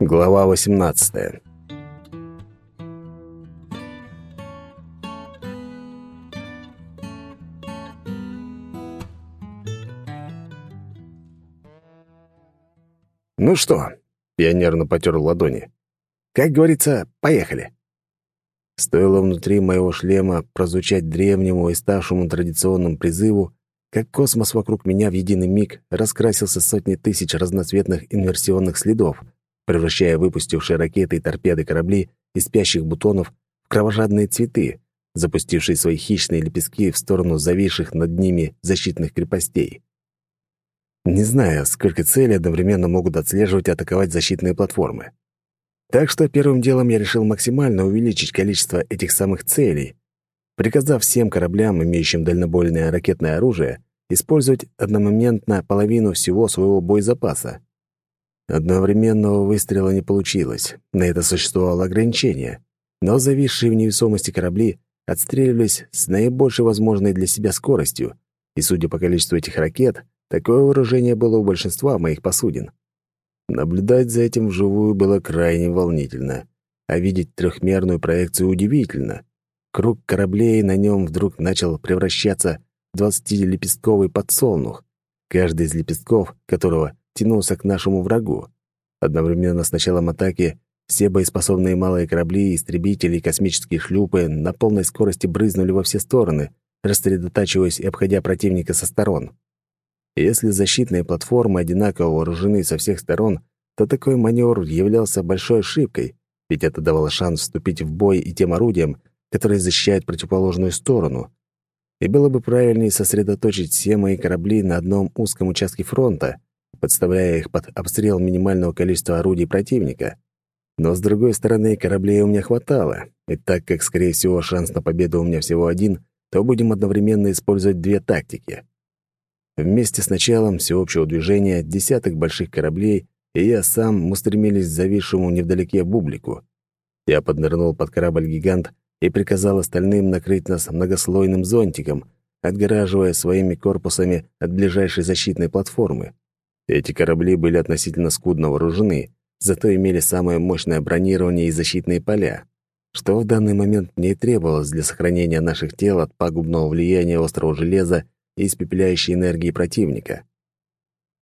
Глава 18. Ну что, я нервно потер ладони. Как говорится, поехали. Стоило внутри моего шлема прозвучать древнему и ставшему традиционным призыву, как космос вокруг меня в единый миг раскрасился сотни тысяч разноцветных инверсионных следов, превращая выпустившие ракеты и торпеды корабли из спящих бутонов в кровожадные цветы, запустившие свои хищные лепестки в сторону зависших над ними защитных крепостей. Не знаю, сколько целей одновременно могут отслеживать и атаковать защитные платформы. Так что первым делом я решил максимально увеличить количество этих самых целей, приказав всем кораблям, имеющим дальнобойное ракетное оружие, использовать одномоментно половину всего своего боезапаса. Одновременного выстрела не получилось, на это существовало ограничение, но зависшие в невесомости корабли отстреливались с наибольшей возможной для себя скоростью, и, судя по количеству этих ракет, такое вооружение было у большинства моих посудин. Наблюдать за этим вживую было крайне волнительно, а видеть трехмерную проекцию удивительно. Круг кораблей на нем вдруг начал превращаться в двадцатилепестковый подсолнух, каждый из лепестков которого тянулся к нашему врагу. Одновременно с началом атаки все боеспособные малые корабли, истребители и космические шлюпы на полной скорости брызнули во все стороны, рассредотачиваясь и обходя противника со сторон. Если защитные платформы одинаково вооружены со всех сторон, то такой маневр являлся большой ошибкой, ведь это давало шанс вступить в бой и тем орудиям, которые защищают противоположную сторону. И было бы правильнее сосредоточить все мои корабли на одном узком участке фронта, подставляя их под обстрел минимального количества орудий противника. Но, с другой стороны, кораблей у меня хватало, и так как, скорее всего, шанс на победу у меня всего один, то будем одновременно использовать две тактики. Вместе с началом всеобщего движения десяток больших кораблей и я сам устремились к зависшему невдалеке бублику. Я поднырнул под корабль-гигант и приказал остальным накрыть нас многослойным зонтиком, отгораживая своими корпусами от ближайшей защитной платформы. Эти корабли были относительно скудно вооружены, зато имели самое мощное бронирование и защитные поля, что в данный момент мне требовалось для сохранения наших тел от пагубного влияния острого железа и испепеляющей энергии противника.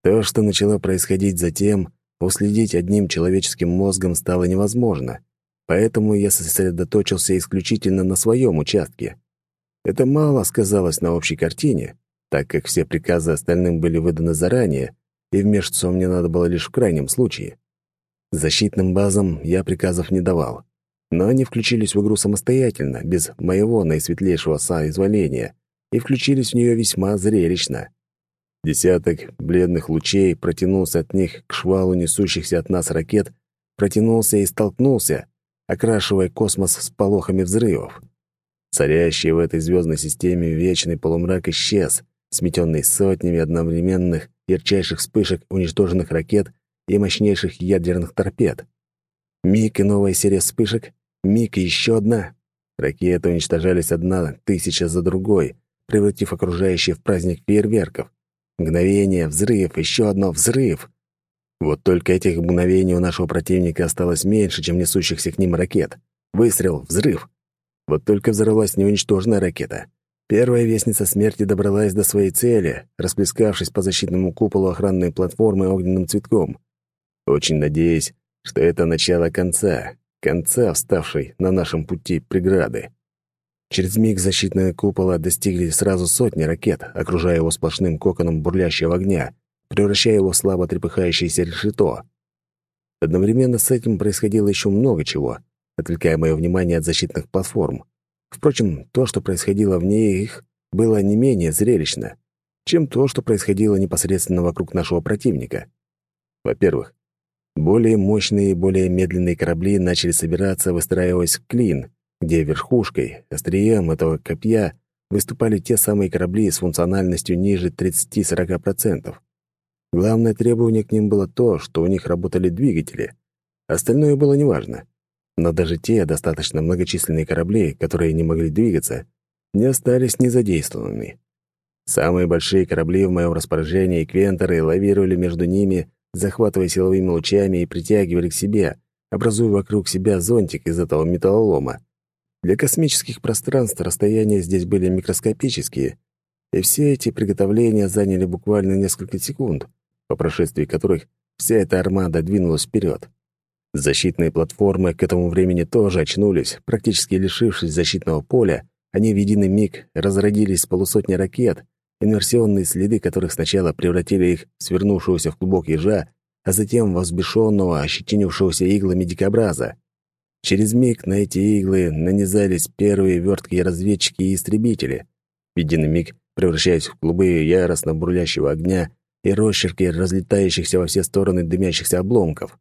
То, что начало происходить затем, уследить одним человеческим мозгом стало невозможно, поэтому я сосредоточился исключительно на своем участке. Это мало сказалось на общей картине, так как все приказы остальным были выданы заранее, и вмешиваться мне надо было лишь в крайнем случае. Защитным базам я приказов не давал, но они включились в игру самостоятельно, без моего наисветлейшего соизволения — и включились в нее весьма зрелищно. Десяток бледных лучей протянулся от них к швалу несущихся от нас ракет, протянулся и столкнулся, окрашивая космос с полохами взрывов. Царящий в этой звездной системе вечный полумрак исчез, сметенный сотнями одновременных ярчайших вспышек уничтоженных ракет и мощнейших ядерных торпед. Миг и новая серия вспышек, миг и еще одна. Ракеты уничтожались одна тысяча за другой, превратив окружающее в праздник фейерверков. Мгновение, взрыв, еще одно взрыв. Вот только этих мгновений у нашего противника осталось меньше, чем несущихся к ним ракет. Выстрел, взрыв. Вот только взорвалась неуничтоженная ракета. Первая вестница смерти добралась до своей цели, расплескавшись по защитному куполу охранной платформы огненным цветком. Очень надеюсь, что это начало конца, конца вставшей на нашем пути преграды. Через миг защитные купола достигли сразу сотни ракет, окружая его сплошным коконом бурлящего огня, превращая его в слабо трепыхающееся решето. Одновременно с этим происходило еще много чего, отвлекая мое внимание от защитных платформ. Впрочем, то, что происходило вне их, было не менее зрелищно, чем то, что происходило непосредственно вокруг нашего противника. Во-первых, более мощные и более медленные корабли начали собираться, выстраиваясь в клин, где верхушкой, острием этого копья выступали те самые корабли с функциональностью ниже 30-40%. Главное требование к ним было то, что у них работали двигатели. Остальное было неважно. Но даже те достаточно многочисленные корабли, которые не могли двигаться, не остались незадействованными. Самые большие корабли в моем распоряжении квентеры лавировали между ними, захватывая силовыми лучами и притягивали к себе, образуя вокруг себя зонтик из этого металлолома. Для космических пространств расстояния здесь были микроскопические, и все эти приготовления заняли буквально несколько секунд, по прошествии которых вся эта армада двинулась вперед. Защитные платформы к этому времени тоже очнулись, практически лишившись защитного поля, они в единый миг разродились полусотни ракет, инверсионные следы которых сначала превратили их в свернувшегося в клубок ежа, а затем в взбешенного, ощетинившегося иглами дикобраза. Через миг на эти иглы нанизались первые верткие разведчики и истребители. В единый миг превращаясь в клубы яростно бурлящего огня и росчерки разлетающихся во все стороны дымящихся обломков.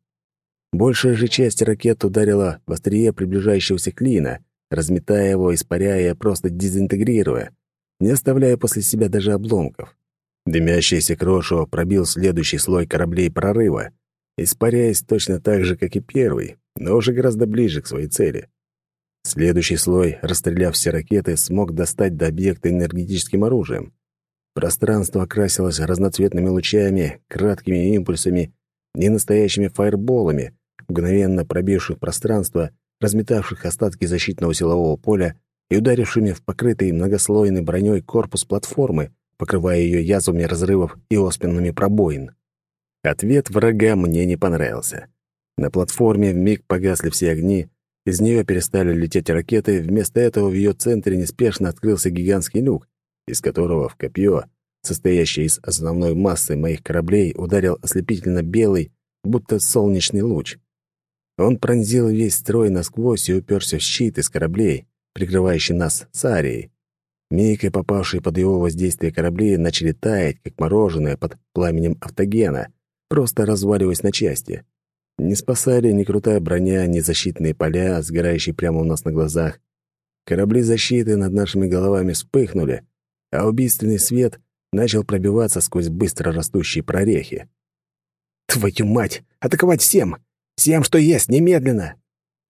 Большая же часть ракет ударила в острие приближающегося клина, разметая его, испаряя, просто дезинтегрируя, не оставляя после себя даже обломков. Дымящийся крошево пробил следующий слой кораблей прорыва, испаряясь точно так же, как и первый, но уже гораздо ближе к своей цели. Следующий слой, расстреляв все ракеты, смог достать до объекта энергетическим оружием. Пространство окрасилось разноцветными лучами, краткими импульсами, ненастоящими фаерболами, мгновенно пробивших пространство, разметавших остатки защитного силового поля и ударившими в покрытый многослойной броней корпус платформы, покрывая ее язвами разрывов и оспинными пробоин. Ответ врага мне не понравился. На платформе вмиг погасли все огни, из нее перестали лететь ракеты, вместо этого в ее центре неспешно открылся гигантский люк, из которого в копье, состоящее из основной массы моих кораблей, ударил ослепительно белый, будто солнечный луч. Он пронзил весь строй насквозь и уперся в щит из кораблей, прикрывающий нас с Арией. Миг попавшие под его воздействие корабли начали таять, как мороженое под пламенем автогена, просто разваливаясь на части. Не спасали ни крутая броня, ни защитные поля, сгорающие прямо у нас на глазах. Корабли защиты над нашими головами вспыхнули, а убийственный свет начал пробиваться сквозь быстро растущие прорехи. «Твою мать! Атаковать всем! Всем, что есть, немедленно!»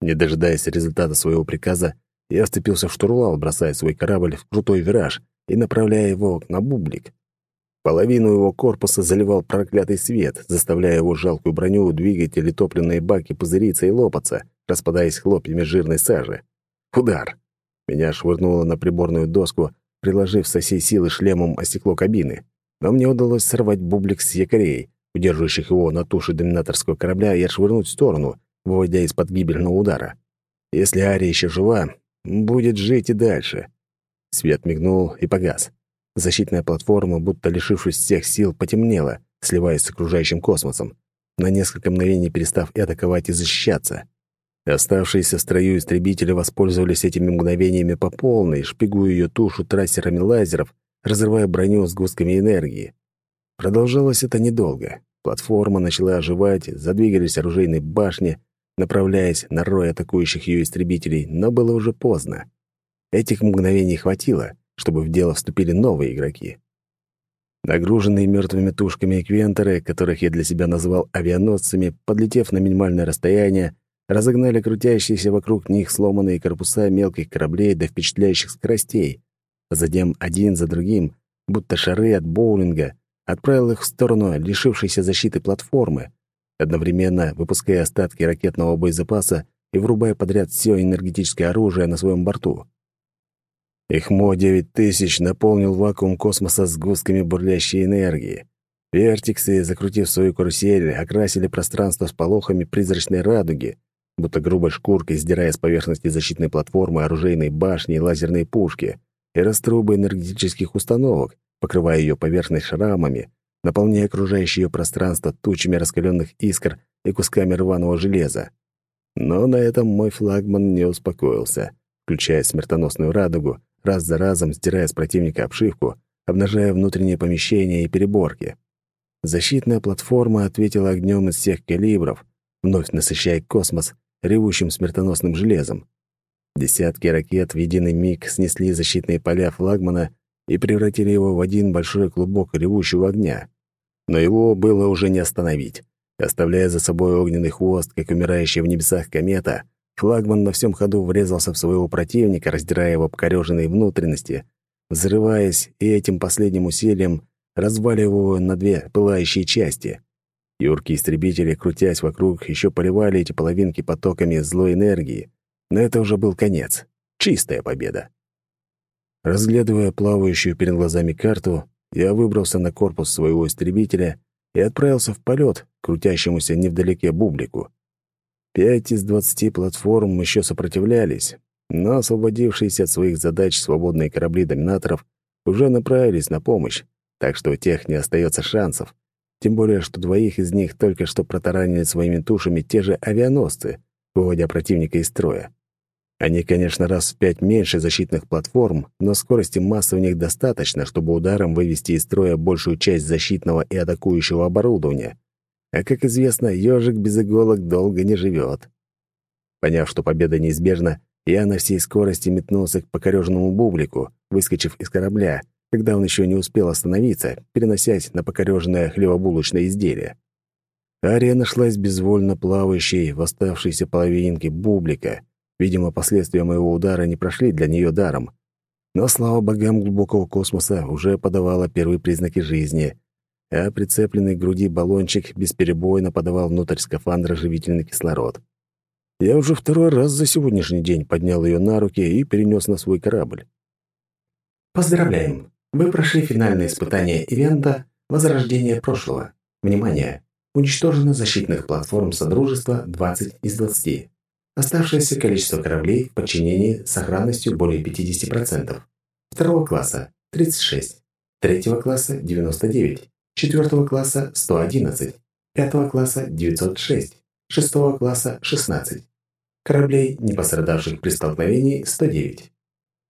Не дожидаясь результата своего приказа, я вцепился в штурвал, бросая свой корабль в крутой вираж и направляя его на бублик. Половину его корпуса заливал проклятый свет, заставляя его жалкую броню, двигатели, топливные баки пузыриться и лопаться, распадаясь хлопьями жирной сажи. Удар! Меня швырнуло на приборную доску, приложив со всей силы шлемом о стекло кабины. Но мне удалось сорвать бублик с якорей, удерживающих его на туше доминаторского корабля, и отшвырнуть в сторону, выводя из-под гибельного удара. Если Ария еще жива, будет жить и дальше. Свет мигнул и погас. Защитная платформа, будто лишившись всех сил, потемнела, сливаясь с окружающим космосом, на несколько мгновений перестав и атаковать, и защищаться. Оставшиеся в строю истребители воспользовались этими мгновениями по полной, шпигуя ее тушу трассерами лазеров, разрывая броню с густками энергии. Продолжалось это недолго. Платформа начала оживать, задвигались оружейные башни, направляясь на рой атакующих ее истребителей, но было уже поздно. Этих мгновений хватило — чтобы в дело вступили новые игроки. Нагруженные мертвыми тушками эквенторы, которых я для себя назвал авианосцами, подлетев на минимальное расстояние, разогнали крутящиеся вокруг них сломанные корпуса мелких кораблей до впечатляющих скоростей, а затем один за другим, будто шары от боулинга, отправил их в сторону лишившейся защиты платформы, одновременно выпуская остатки ракетного боезапаса и врубая подряд все энергетическое оружие на своем борту. Ихмо-9000 наполнил вакуум космоса сгустками бурлящей энергии. Вертиксы, закрутив свою карусель, окрасили пространство с полохами призрачной радуги, будто грубой шкуркой сдирая с поверхности защитной платформы оружейные башни и лазерные пушки и раструбы энергетических установок, покрывая ее поверхность шрамами, наполняя окружающее ее пространство тучами раскаленных искр и кусками рваного железа. Но на этом мой флагман не успокоился, включая смертоносную радугу, раз за разом стирая с противника обшивку, обнажая внутренние помещения и переборки. Защитная платформа ответила огнем из всех калибров, вновь насыщая космос ревущим смертоносным железом. Десятки ракет в единый миг снесли защитные поля флагмана и превратили его в один большой клубок ревущего огня. Но его было уже не остановить. Оставляя за собой огненный хвост, как умирающая в небесах комета, Флагман на всем ходу врезался в своего противника, раздирая его покореженные внутренности, взрываясь и этим последним усилием разваливая его на две пылающие части. Юркие истребители, крутясь вокруг, еще поливали эти половинки потоками злой энергии, но это уже был конец. Чистая победа. Разглядывая плавающую перед глазами карту, я выбрался на корпус своего истребителя и отправился в полет к крутящемуся невдалеке бублику. Пять из двадцати платформ еще сопротивлялись, но освободившиеся от своих задач свободные корабли доминаторов уже направились на помощь, так что у тех не остается шансов. Тем более, что двоих из них только что протаранили своими тушами те же авианосцы, выводя противника из строя. Они, конечно, раз в пять меньше защитных платформ, но скорости массы у них достаточно, чтобы ударом вывести из строя большую часть защитного и атакующего оборудования. А как известно, ежик без иголок долго не живет. Поняв, что победа неизбежна, я на всей скорости метнулся к покореженному бублику, выскочив из корабля, когда он еще не успел остановиться, переносясь на покореженное хлебобулочное изделие. Ария нашлась безвольно плавающей в оставшейся половинке бублика. Видимо, последствия моего удара не прошли для нее даром. Но слава богам глубокого космоса уже подавала первые признаки жизни, а прицепленный к груди баллончик бесперебойно подавал внутрь скафандра живительный кислород. Я уже второй раз за сегодняшний день поднял ее на руки и перенес на свой корабль. Поздравляем! Вы прошли финальное испытание ивента «Возрождение прошлого». Внимание! Уничтожено защитных платформ Содружества 20 из 20. Оставшееся количество кораблей в подчинении с сохранностью более 50%. Второго класса – 36. Третьего класса – 99 четвертого класса – 111, пятого класса – 906, шестого класса – 16. Кораблей, не пострадавших при столкновении – 109.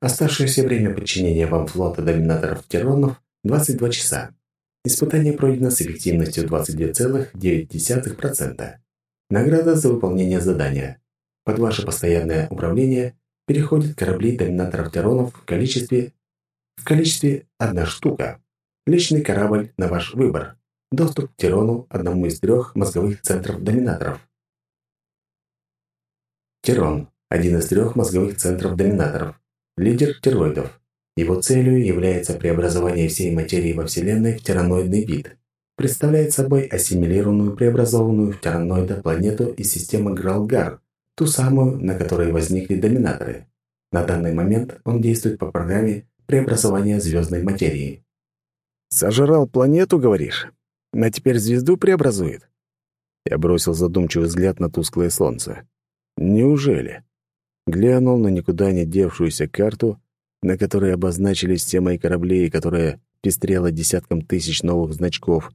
Оставшееся время подчинения вам флота доминаторов Тиронов – 22 часа. Испытание пройдено с эффективностью 22,9%. Награда за выполнение задания. Под ваше постоянное управление переходят корабли доминаторов Тиронов в количестве в количестве одна штука. Личный корабль на ваш выбор. Доступ к Тирону, одному из трех мозговых центров доминаторов. Тирон – один из трех мозговых центров доминаторов. Лидер тероидов. Его целью является преобразование всей материи во Вселенной в тираноидный вид. Представляет собой ассимилированную преобразованную в тираноида планету из системы Гралгар, ту самую, на которой возникли доминаторы. На данный момент он действует по программе преобразования звездной материи. «Сожрал планету, говоришь? А теперь звезду преобразует?» Я бросил задумчивый взгляд на тусклое солнце. «Неужели?» Глянул на никуда не девшуюся карту, на которой обозначились все мои корабли и которая пестрела десятком тысяч новых значков.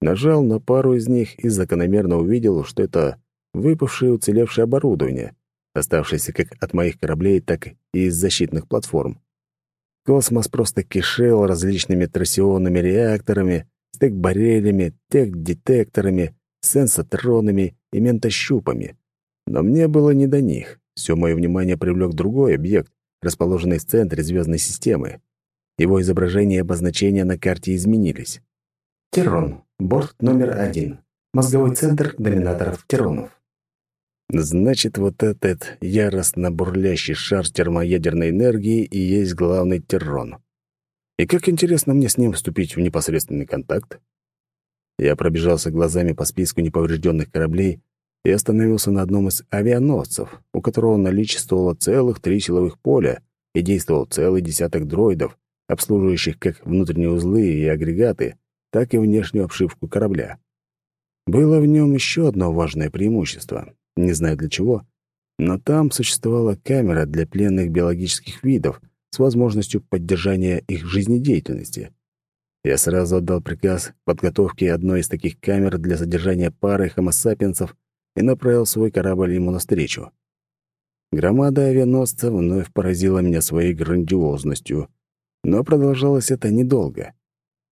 Нажал на пару из них и закономерно увидел, что это выпавшее уцелевшее оборудование, оставшееся как от моих кораблей, так и из защитных платформ. Космос просто кишел различными трассионными реакторами, стек-баррелями, тех-детекторами, сенсотронами и ментощупами. Но мне было не до них. Все мое внимание привлек другой объект, расположенный в центре звездной системы. Его изображение и обозначения на карте изменились. Террон. Борт номер один. Мозговой центр доминаторов Терронов. Значит, вот этот яростно бурлящий шар термоядерной энергии и есть главный террон. И как интересно мне с ним вступить в непосредственный контакт? Я пробежался глазами по списку неповрежденных кораблей и остановился на одном из авианосцев, у которого наличествовало целых три силовых поля и действовал целый десяток дроидов, обслуживающих как внутренние узлы и агрегаты, так и внешнюю обшивку корабля. Было в нем еще одно важное преимущество. Не знаю для чего, но там существовала камера для пленных биологических видов с возможностью поддержания их жизнедеятельности. Я сразу отдал приказ подготовке одной из таких камер для содержания пары хомо-сапиенсов и направил свой корабль ему навстречу. Громада авианосца вновь поразила меня своей грандиозностью, но продолжалось это недолго.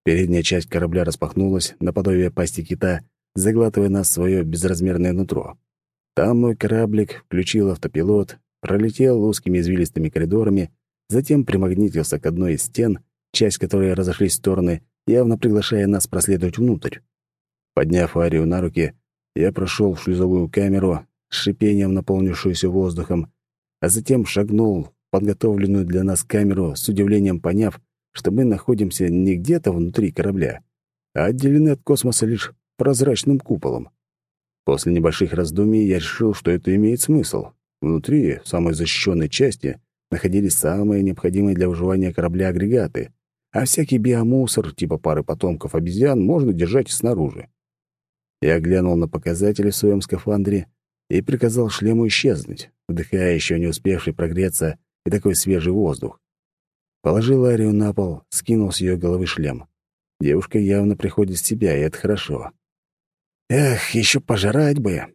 Передняя часть корабля распахнулась, наподобие пасти кита, заглатывая нас в свое безразмерное нутро. Там мой кораблик включил автопилот, пролетел узкими извилистыми коридорами, затем примагнитился к одной из стен, часть которой разошлись в стороны, явно приглашая нас проследовать внутрь. Подняв Арию на руки, я прошел в шлюзовую камеру, с шипением наполнившуюся воздухом, а затем шагнул в подготовленную для нас камеру, с удивлением поняв, что мы находимся не где-то внутри корабля, а отделены от космоса лишь прозрачным куполом. После небольших раздумий я решил, что это имеет смысл. Внутри самой защищенной части находились самые необходимые для выживания корабля агрегаты, а всякий биомусор, типа пары потомков обезьян, можно держать снаружи. Я глянул на показатели в своем скафандре и приказал шлему исчезнуть, вдыхая еще не успевший прогреться и такой свежий воздух. Положил Арию на пол, скинул с ее головы шлем. Девушка явно приходит в себя, и это хорошо. Эх, еще пожрать бы.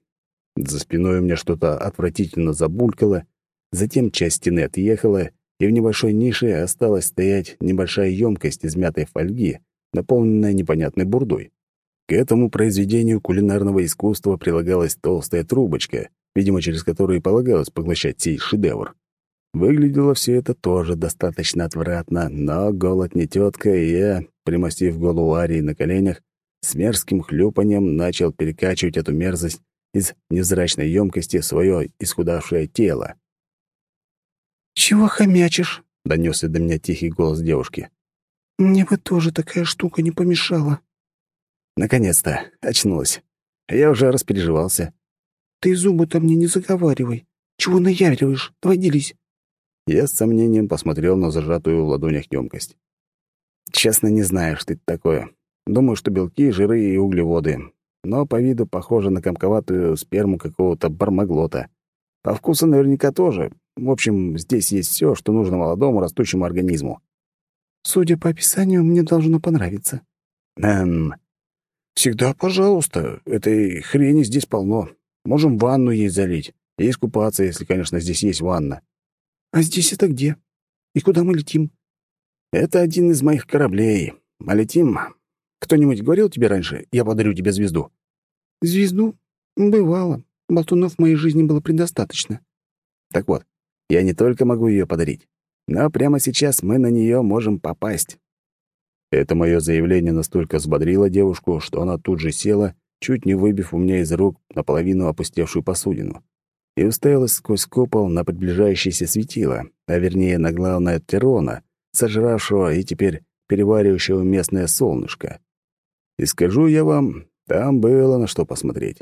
За спиной у меня что-то отвратительно забулькало, затем часть стены отъехала, и в небольшой нише осталась стоять небольшая емкость из мятой фольги, наполненная непонятной бурдой. К этому произведению кулинарного искусства прилагалась толстая трубочка, видимо, через которую и полагалось поглощать сей шедевр. Выглядело все это тоже достаточно отвратно, но голод не тетка, и я, примостив голову Арии на коленях, с мерзким хлюпанием начал перекачивать эту мерзость из невзрачной емкости свое исхудавшее тело. «Чего хомячишь?» — донесся до меня тихий голос девушки. «Мне бы тоже такая штука не помешала». Наконец-то очнулась. Я уже распереживался. «Ты зубы-то мне не заговаривай. Чего наяриваешь? Давай делись». Я с сомнением посмотрел на зажатую в ладонях емкость. Честно, не знаю, что это такое. Думаю, что белки, жиры и углеводы. Но по виду похоже на комковатую сперму какого-то бармаглота. По вкусу наверняка тоже. В общем, здесь есть все, что нужно молодому растущему организму. Судя по описанию, мне должно понравиться. Эм, всегда пожалуйста. Этой хрени здесь полно. Можем ванну ей залить. И искупаться, если, конечно, здесь есть ванна. А здесь это где? И куда мы летим? Это один из моих кораблей. А летим... Кто-нибудь говорил тебе раньше, я подарю тебе звезду? Звезду? Бывало. Болтунов в моей жизни было предостаточно. Так вот, я не только могу ее подарить, но прямо сейчас мы на нее можем попасть. Это мое заявление настолько взбодрило девушку, что она тут же села, чуть не выбив у меня из рук наполовину опустевшую посудину, и уставилась сквозь купол на приближающееся светило, а вернее на главное Терона, сожравшего и теперь переваривающего местное солнышко. И скажу я вам, там было на что посмотреть.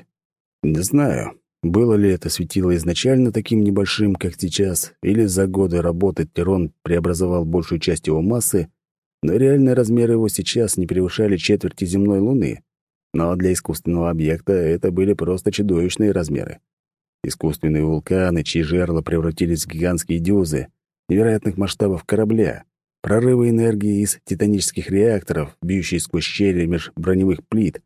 Не знаю, было ли это светило изначально таким небольшим, как сейчас, или за годы работы Терон преобразовал большую часть его массы, но реальные размеры его сейчас не превышали четверти земной Луны. Но для искусственного объекта это были просто чудовищные размеры. Искусственные вулканы, чьи жерла превратились в гигантские дюзы, невероятных масштабов корабля, прорывы энергии из титанических реакторов, бьющие сквозь щели меж броневых плит,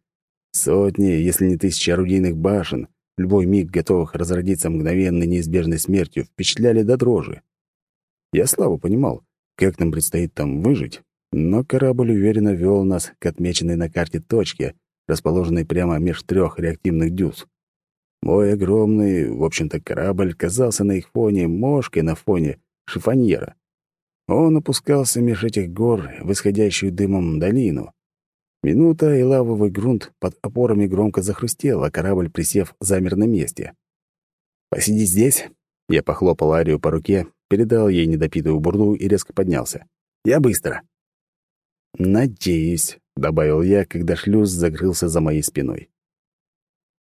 сотни, если не тысячи орудийных башен, любой миг готовых разродиться мгновенной неизбежной смертью, впечатляли до дрожи. Я слабо понимал, как нам предстоит там выжить, но корабль уверенно вел нас к отмеченной на карте точке, расположенной прямо меж трех реактивных дюз. Мой огромный, в общем-то, корабль казался на их фоне мошкой на фоне шифоньера. Он опускался меж этих гор в исходящую дымом долину. Минута, и лавовый грунт под опорами громко захрустел, а корабль, присев, замер на месте. «Посиди здесь». Я похлопал Арию по руке, передал ей недопитую бурду и резко поднялся. «Я быстро». «Надеюсь», — добавил я, когда шлюз закрылся за моей спиной.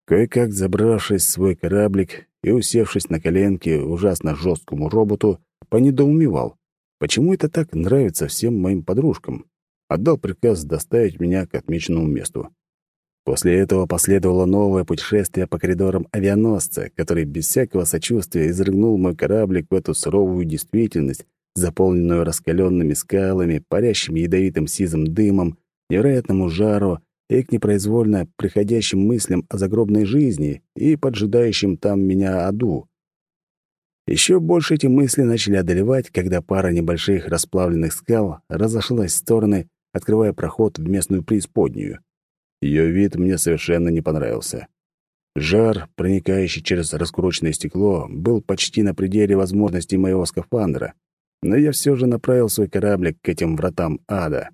Кое-как забравшись в свой кораблик и усевшись на коленки ужасно жесткому роботу, понедоумевал, почему это так нравится всем моим подружкам отдал приказ доставить меня к отмеченному месту. После этого последовало новое путешествие по коридорам авианосца, который без всякого сочувствия изрыгнул мой кораблик в эту суровую действительность, заполненную раскаленными скалами, парящими ядовитым сизым дымом, невероятному жару и к непроизвольно приходящим мыслям о загробной жизни и поджидающим там меня аду. Еще больше эти мысли начали одолевать, когда пара небольших расплавленных скал разошлась в стороны открывая проход в местную преисподнюю. Ее вид мне совершенно не понравился. Жар, проникающий через раскуроченное стекло, был почти на пределе возможностей моего скафандра, но я все же направил свой кораблик к этим вратам ада.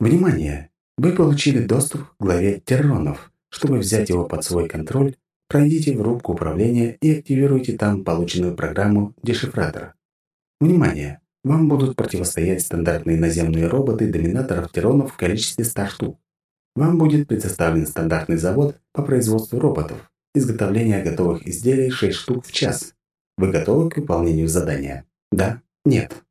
Внимание! Вы получили доступ к главе Терронов. Чтобы взять его под свой контроль, пройдите в рубку управления и активируйте там полученную программу «Дешифратор». Внимание! Вам будут противостоять стандартные наземные роботы доминаторов Тиронов в количестве 100 штук. Вам будет предоставлен стандартный завод по производству роботов. Изготовление готовых изделий 6 штук в час. Вы готовы к выполнению задания? Да? Нет?